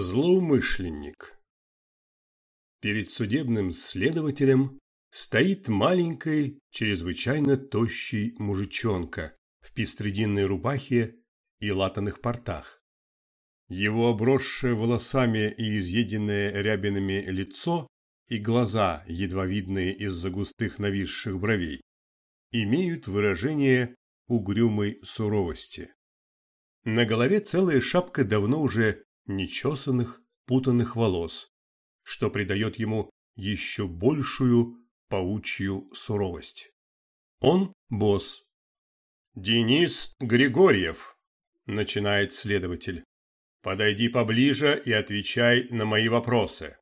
Злоумышленник Перед судебным следователем стоит маленький, чрезвычайно тощий мужичонка в пестрединной рубахе и латаных портах. Его обросшее волосами и изъеденное рябинами лицо и глаза, едва видные из-за густых нависших бровей, имеют выражение угрюмой суровости. На голове целая шапка давно уже нечесанных, путанных волос, что придает ему еще большую паучью суровость. Он босс. «Денис Григорьев», – начинает следователь. «Подойди поближе и отвечай на мои вопросы.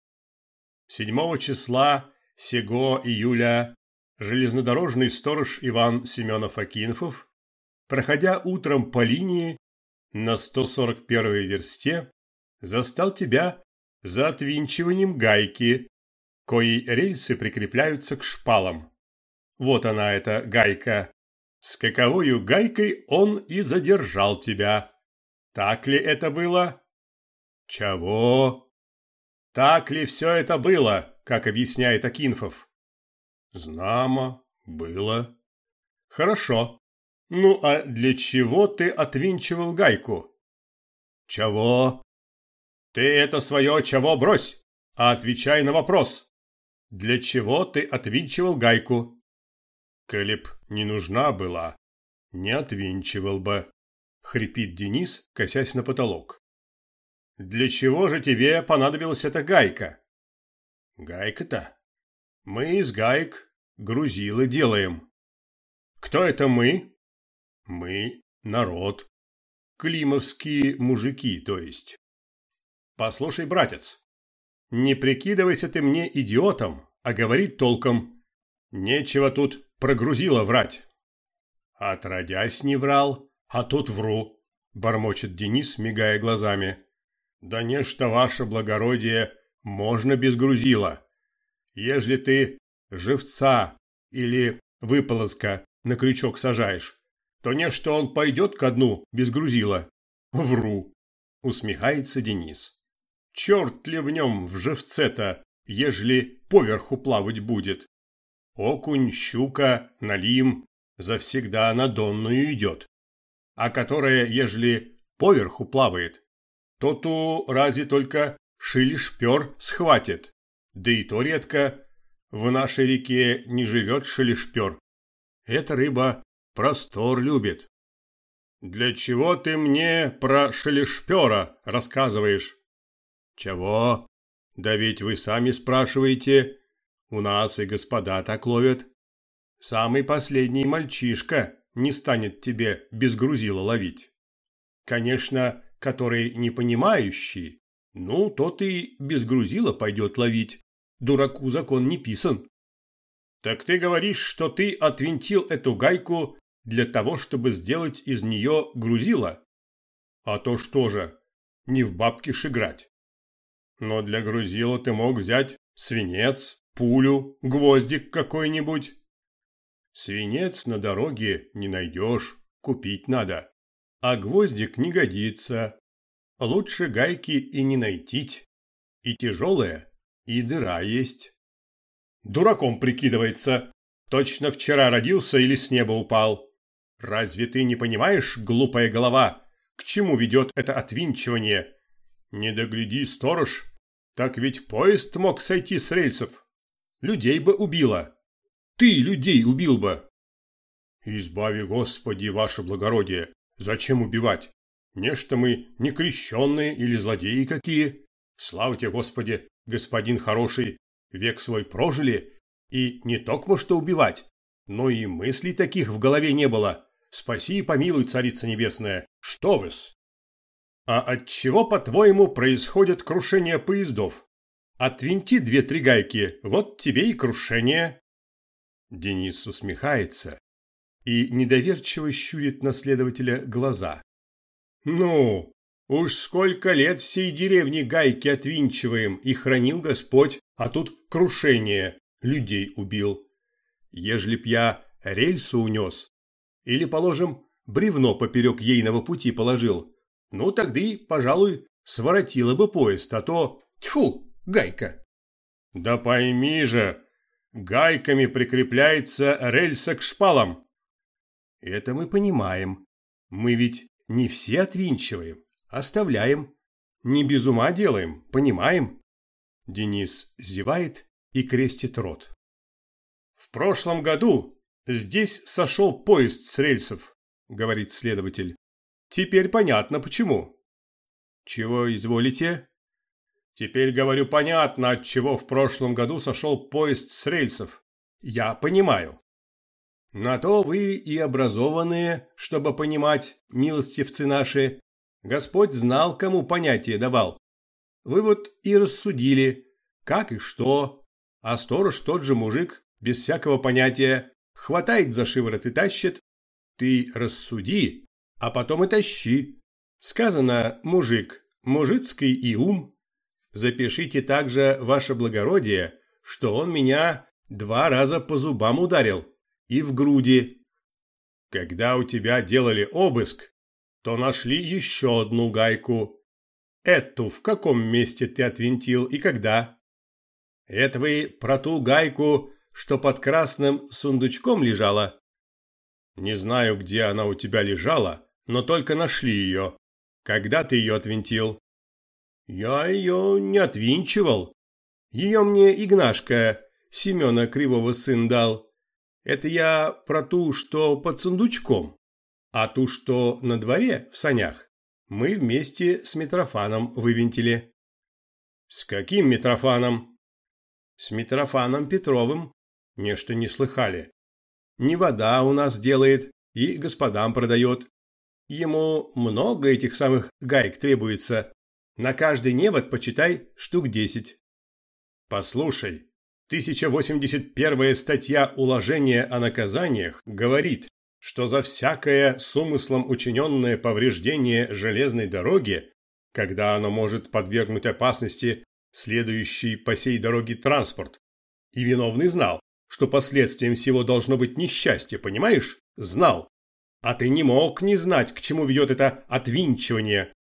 7 числа сего июля железнодорожный сторож Иван Семенов-Акинфов, проходя утром по линии на 141-й версте, застал тебя за отвинчиванием гайки, коей рельсы прикрепляются к шпалам. Вот она, эта гайка. С каковою гайкой он и задержал тебя. Так ли это было? Чего? Так ли все это было, как объясняет Акинфов? Знамо, было. Хорошо. Ну а для чего ты отвинчивал гайку? Чего? Ты это свое чего брось, а отвечай на вопрос. Для чего ты отвинчивал гайку? Кэлеб не нужна была, не отвинчивал бы, хрипит Денис, косясь на потолок. Для чего же тебе понадобилась эта гайка? Гайка-то? Мы из гаек грузилы делаем. Кто это мы? Мы – народ. Климовские мужики, то есть. Послушай, братец, не прикидывайся ты мне идиотом, а говори толком. Нечего тут прогрузило врать. Отродясь не врал, а тут вру, бормочет Денис, мигая глазами. Да нечто, ваше благородие, можно без грузила. Ежели ты живца или выполоска на крючок сажаешь, то не что он пойдет ко дну без грузила. Вру, усмехается Денис. Черт ли в нем в живце-то, ежели поверху плавать будет? Окунь, щука, налим завсегда на донную идет. А которая, ежели поверху плавает, то ту разве только шилишпер схватит. Да и то редко в нашей реке не живет шилишпер. Эта рыба простор любит. Для чего ты мне про шелешпера рассказываешь? «Чего? Да ведь вы сами спрашиваете. У нас и господа так ловят. Самый последний мальчишка не станет тебе без грузила ловить. Конечно, который не понимающий, ну, тот и без грузила пойдет ловить. Дураку закон не писан. Так ты говоришь, что ты отвинтил эту гайку для того, чтобы сделать из нее грузило? А то что же, не в бабки ж играть. Но для грузила ты мог взять свинец, пулю, гвоздик какой-нибудь. Свинец на дороге не найдешь, купить надо. А гвоздик не годится. Лучше гайки и не найти. И тяжелая, и дыра есть. Дураком прикидывается. Точно вчера родился или с неба упал. Разве ты не понимаешь, глупая голова, к чему ведет это отвинчивание? Не догляди, сторож, так ведь поезд мог сойти с рельсов. Людей бы убило. Ты людей убил бы. Избави, Господи, ваше благородие, зачем убивать? Нечто мы не крещенные или злодеи какие. Слава тебе, Господи, господин хороший, век свой прожили, и не только что убивать, но и мыслей таких в голове не было. Спаси и помилуй, царица небесная, что вы-с? А от чего, по-твоему, происходит крушение поездов? Отвинти две-три гайки, вот тебе и крушение. Денис усмехается и недоверчиво щурит на следователя глаза. Ну, уж сколько лет всей деревни гайки отвинчиваем, и хранил Господь, а тут крушение, людей убил. Ежели б я рельсу унес, или, положим, бревно поперек ейного пути положил, ну, тогда, пожалуй, своротила бы поезд, а то... Тьфу, гайка. Да пойми же, гайками прикрепляется рельса к шпалам. Это мы понимаем. Мы ведь не все отвинчиваем, оставляем. Не без ума делаем, понимаем. Денис зевает и крестит рот. В прошлом году здесь сошел поезд с рельсов, говорит следователь. Теперь понятно почему. Чего изволите? Теперь говорю понятно, от чего в прошлом году сошел поезд с рельсов. Я понимаю. На то вы и образованные, чтобы понимать, милостивцы наши. Господь знал, кому понятие давал. Вы вот и рассудили, как и что. А сторож тот же мужик, без всякого понятия, хватает за шиворот и тащит. Ты рассуди, а потом и тащи. Сказано «мужик», «мужицкий и ум». Запишите также, ваше благородие, что он меня два раза по зубам ударил и в груди. Когда у тебя делали обыск, то нашли еще одну гайку. Эту в каком месте ты отвинтил и когда? Это вы про ту гайку, что под красным сундучком лежала? Не знаю, где она у тебя лежала, но только нашли ее. Когда ты ее отвинтил? Я ее не отвинчивал. Ее мне Игнашка, Семена Кривого сын дал. Это я про ту, что под сундучком. А ту, что на дворе, в санях, мы вместе с Митрофаном вывинтили. С каким Митрофаном? С Митрофаном Петровым. Нечто не слыхали. Не вода у нас делает и господам продает. Ему много этих самых гаек требуется. На каждый невод, почитай, штук десять. Послушай, 1081 статья уложения о наказаниях говорит, что за всякое с умыслом учиненное повреждение железной дороги, когда оно может подвергнуть опасности следующий по сей дороге транспорт, и виновный знал, что последствием всего должно быть несчастье, понимаешь? Знал. А ты не мог не знать, к чему ведет это отвинчивание.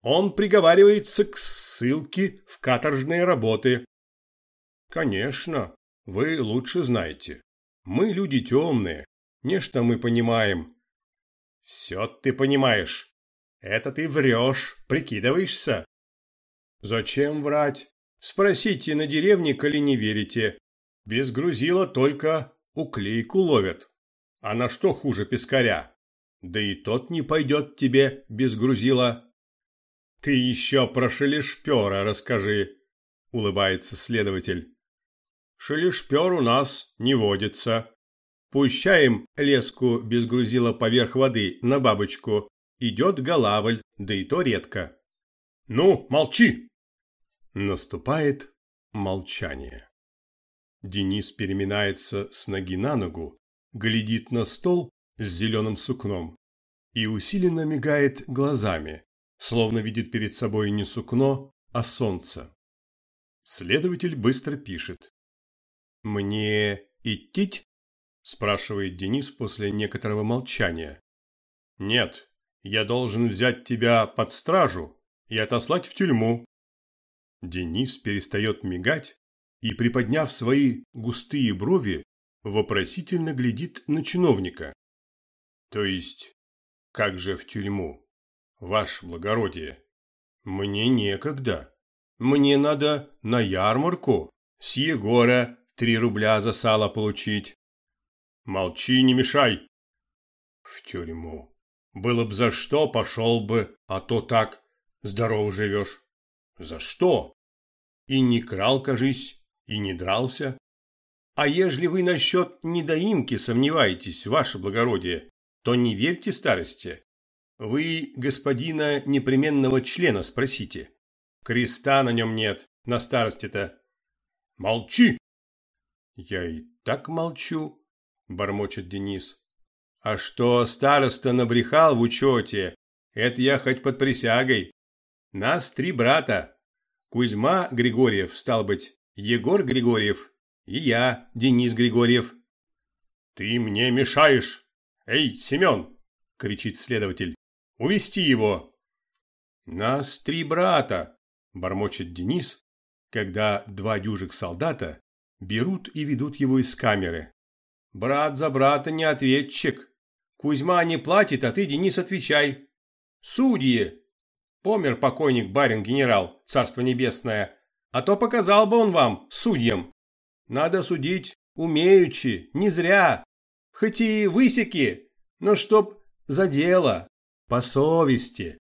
Он приговаривается к ссылке в каторжные работы. Конечно, вы лучше знаете. Мы люди темные, нечто мы понимаем. Все ты понимаешь. Это ты врешь, прикидываешься. Зачем врать? Спросите на деревне, коли не верите. Без грузила только уклейку ловят. А на что хуже пескаря? Да и тот не пойдет тебе без грузила. Ты еще про шелешпера расскажи, улыбается следователь. Шелешпер у нас не водится. Пущаем леску без грузила поверх воды на бабочку. Идет голавль, да и то редко. Ну, молчи! Наступает молчание. Денис переминается с ноги на ногу, глядит на стол с зеленым сукном и усиленно мигает глазами, словно видит перед собой не сукно, а солнце. Следователь быстро пишет. «Мне идти?» – спрашивает Денис после некоторого молчания. «Нет, я должен взять тебя под стражу и отослать в тюрьму». Денис перестает мигать и, приподняв свои густые брови, вопросительно глядит на чиновника. То есть, как же в тюрьму? Ваше благородие. Мне некогда. Мне надо на ярмарку с Егора три рубля за сало получить. Молчи, не мешай. В тюрьму. Было б за что, пошел бы, а то так, здоров живешь. За что? И не крал, кажись, и не дрался. А ежели вы насчет недоимки сомневаетесь, ваше благородие, то не верьте старости. Вы господина непременного члена спросите. Креста на нем нет, на старости-то. Молчи! Я и так молчу, бормочет Денис. А что староста набрехал в учете, это я хоть под присягой. Нас три брата. Кузьма Григорьев, стал быть, Егор Григорьев и я, Денис Григорьев. Ты мне мешаешь. «Эй, Семен!» – кричит следователь. «Увести его!» Нас три брата, бормочет Денис, когда два дюжих солдата берут и ведут его из камеры. Брат за брата не ответчик. Кузьма не платит, а ты, Денис, отвечай. Судьи! Помер покойник барин-генерал, царство небесное, а то показал бы он вам, судьям. Надо судить умеючи, не зря, хоть и высеки, но чтоб за дело, по совести.